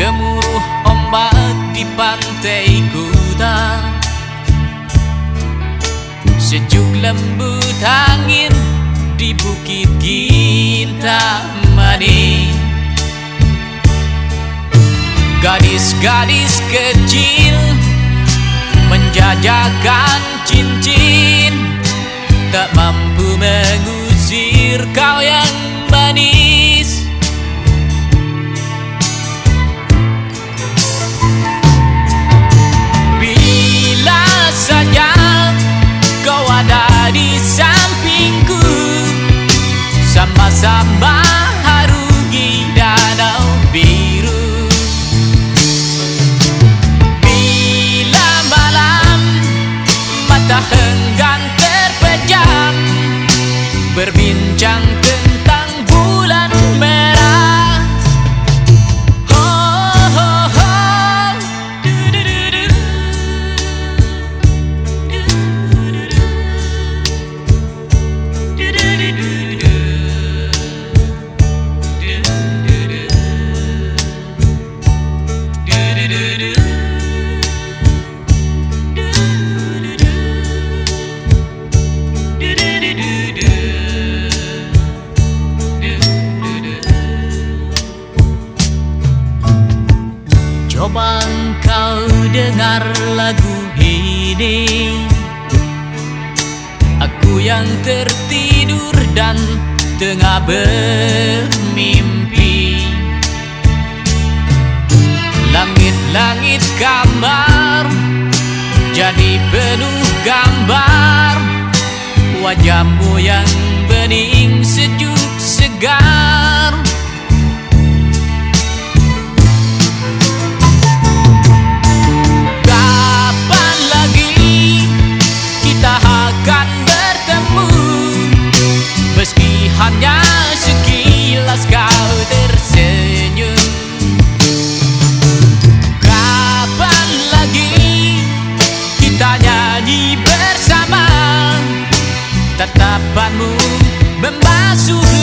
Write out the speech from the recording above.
Gemuruh ombak di pantai kuta Sejuk lembut angin di bukit Kintamani Gadis-gadis kecil menjajakan cincin. Tak mampu mengusir kau yang Sama-sama harungi danau biru. Bila malam mata henggan terpejam Berbincang Coba engkau dengar lagu ini. Aku yang tertidur dan tengah bermimpi. Langit-langit kamar Jadi penuh gambar. Wajahmu yang bening sejuk segar Tatapanmu membasuh